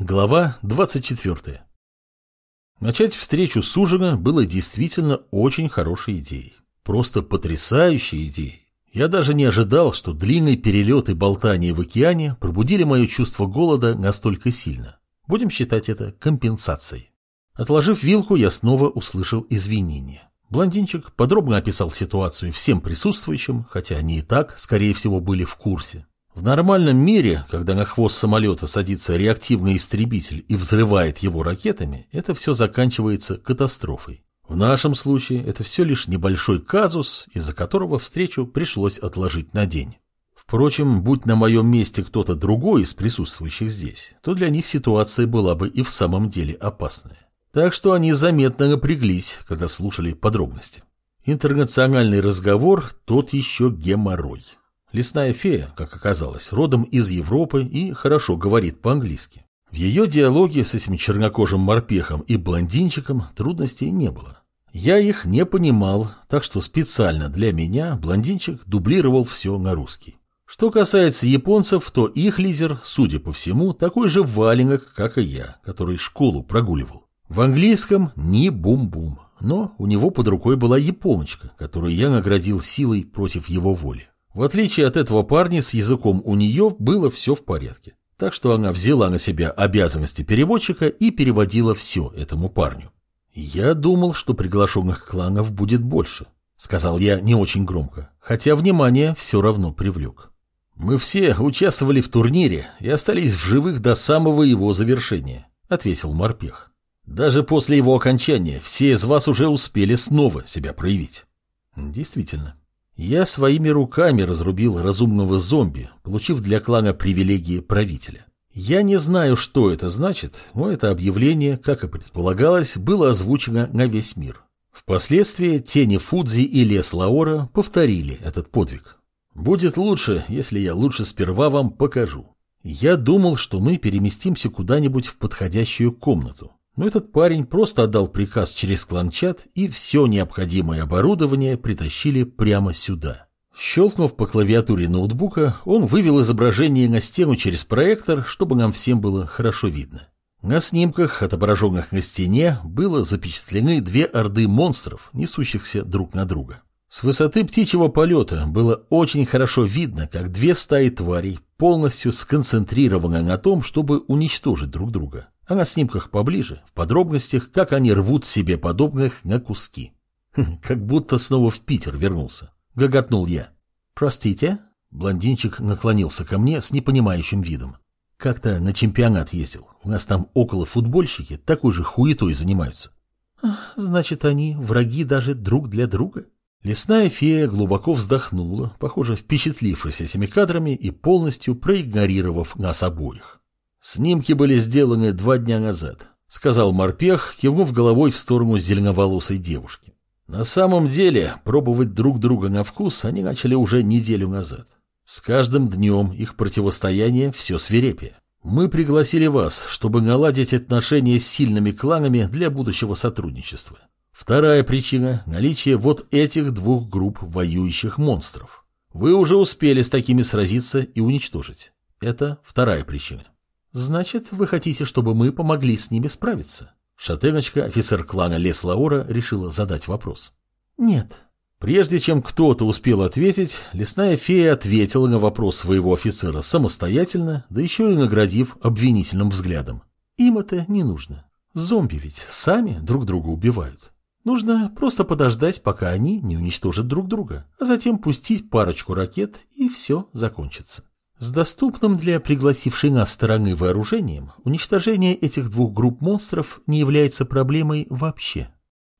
Глава 24. Начать встречу с ужина было действительно очень хорошей идеей. Просто потрясающей идеей. Я даже не ожидал, что длинный перелет и болтание в океане пробудили мое чувство голода настолько сильно. Будем считать это компенсацией. Отложив вилку, я снова услышал извинения. Блондинчик подробно описал ситуацию всем присутствующим, хотя они и так, скорее всего, были в курсе. В нормальном мире, когда на хвост самолета садится реактивный истребитель и взрывает его ракетами, это все заканчивается катастрофой. В нашем случае это все лишь небольшой казус, из-за которого встречу пришлось отложить на день. Впрочем, будь на моем месте кто-то другой из присутствующих здесь, то для них ситуация была бы и в самом деле опасная. Так что они заметно напряглись, когда слушали подробности. Интернациональный разговор – тот еще геморрой. Лесная фея, как оказалось, родом из Европы и хорошо говорит по-английски. В ее диалоге с этим чернокожим морпехом и блондинчиком трудностей не было. Я их не понимал, так что специально для меня блондинчик дублировал все на русский. Что касается японцев, то их лидер, судя по всему, такой же валенок, как и я, который школу прогуливал. В английском ни бум-бум, но у него под рукой была японочка, которую я наградил силой против его воли. В отличие от этого парня, с языком у нее было все в порядке. Так что она взяла на себя обязанности переводчика и переводила все этому парню. «Я думал, что приглашенных кланов будет больше», — сказал я не очень громко, хотя внимание все равно привлек. «Мы все участвовали в турнире и остались в живых до самого его завершения», — ответил морпех. «Даже после его окончания все из вас уже успели снова себя проявить». Действительно, я своими руками разрубил разумного зомби, получив для клана привилегии правителя. Я не знаю, что это значит, но это объявление, как и предполагалось, было озвучено на весь мир. Впоследствии тени Фудзи и лес Лаора повторили этот подвиг. Будет лучше, если я лучше сперва вам покажу. Я думал, что мы переместимся куда-нибудь в подходящую комнату. Но этот парень просто отдал приказ через кланчат, и все необходимое оборудование притащили прямо сюда. Щелкнув по клавиатуре ноутбука, он вывел изображение на стену через проектор, чтобы нам всем было хорошо видно. На снимках, отображенных на стене, было запечатлены две орды монстров, несущихся друг на друга. С высоты птичьего полета было очень хорошо видно, как две стаи тварей полностью сконцентрированы на том, чтобы уничтожить друг друга а на снимках поближе, в подробностях, как они рвут себе подобных на куски. Как будто снова в Питер вернулся. Гоготнул я. «Простите?» Блондинчик наклонился ко мне с непонимающим видом. «Как-то на чемпионат ездил. У нас там около футбольщики такой же хуетой занимаются». «Значит, они враги даже друг для друга?» Лесная фея глубоко вздохнула, похоже, впечатлившись этими кадрами и полностью проигнорировав нас обоих. Снимки были сделаны два дня назад, сказал морпех, кивнув головой в сторону зеленоволосой девушки. На самом деле, пробовать друг друга на вкус они начали уже неделю назад. С каждым днем их противостояние все свирепее. Мы пригласили вас, чтобы наладить отношения с сильными кланами для будущего сотрудничества. Вторая причина – наличие вот этих двух групп воюющих монстров. Вы уже успели с такими сразиться и уничтожить. Это вторая причина. «Значит, вы хотите, чтобы мы помогли с ними справиться?» Шатеночка, офицер клана Лес Лаура, решила задать вопрос. «Нет». Прежде чем кто-то успел ответить, лесная фея ответила на вопрос своего офицера самостоятельно, да еще и наградив обвинительным взглядом. «Им это не нужно. Зомби ведь сами друг друга убивают. Нужно просто подождать, пока они не уничтожат друг друга, а затем пустить парочку ракет, и все закончится». С доступным для пригласившей нас стороны вооружением, уничтожение этих двух групп монстров не является проблемой вообще.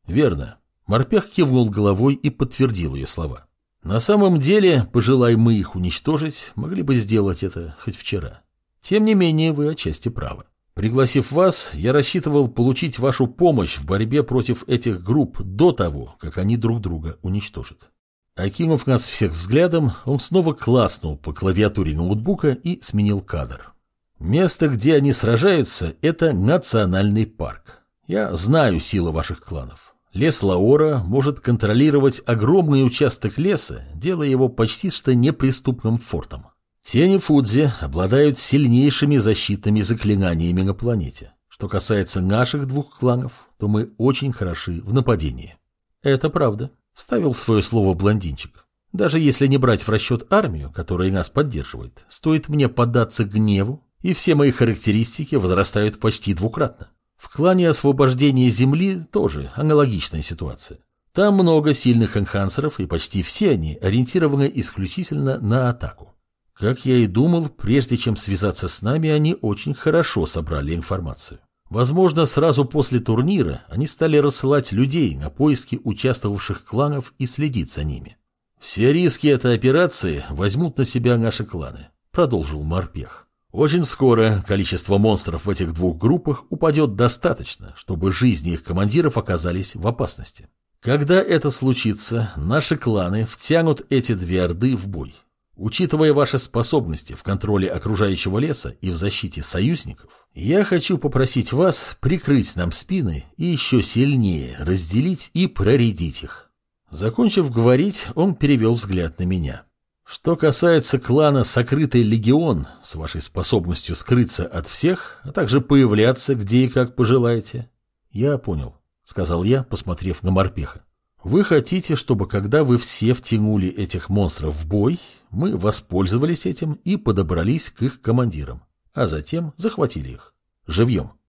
Верно. Морпех кивнул головой и подтвердил ее слова. На самом деле, пожелай мы их уничтожить, могли бы сделать это хоть вчера. Тем не менее, вы отчасти правы. Пригласив вас, я рассчитывал получить вашу помощь в борьбе против этих групп до того, как они друг друга уничтожат. Окинув нас всех взглядом, он снова класснул по клавиатуре ноутбука и сменил кадр. Место, где они сражаются, это национальный парк. Я знаю силы ваших кланов. Лес Лаора может контролировать огромный участок леса, делая его почти что неприступным фортом. Тени Фудзи обладают сильнейшими защитными заклинаниями на планете. Что касается наших двух кланов, то мы очень хороши в нападении. Это правда, вставил свое слово блондинчик. Даже если не брать в расчет армию, которая нас поддерживает, стоит мне поддаться гневу, и все мои характеристики возрастают почти двукратно. В клане освобождения Земли тоже аналогичная ситуация. Там много сильных энхансеров, и почти все они ориентированы исключительно на атаку. Как я и думал, прежде чем связаться с нами, они очень хорошо собрали информацию. Возможно, сразу после турнира они стали рассылать людей на поиски участвовавших кланов и следить за ними. «Все риски этой операции возьмут на себя наши кланы», — продолжил Морпех. «Очень скоро количество монстров в этих двух группах упадет достаточно, чтобы жизни их командиров оказались в опасности. Когда это случится, наши кланы втянут эти две орды в бой. Учитывая ваши способности в контроле окружающего леса и в защите союзников, я хочу попросить вас прикрыть нам спины и еще сильнее разделить и проредить их. Закончив говорить, он перевел взгляд на меня. Что касается клана «Сокрытый легион» с вашей способностью скрыться от всех, а также появляться где и как пожелаете, я понял, сказал я, посмотрев на морпеха. Вы хотите, чтобы когда вы все втянули этих монстров в бой, мы воспользовались этим и подобрались к их командирам, а затем захватили их. Живьем.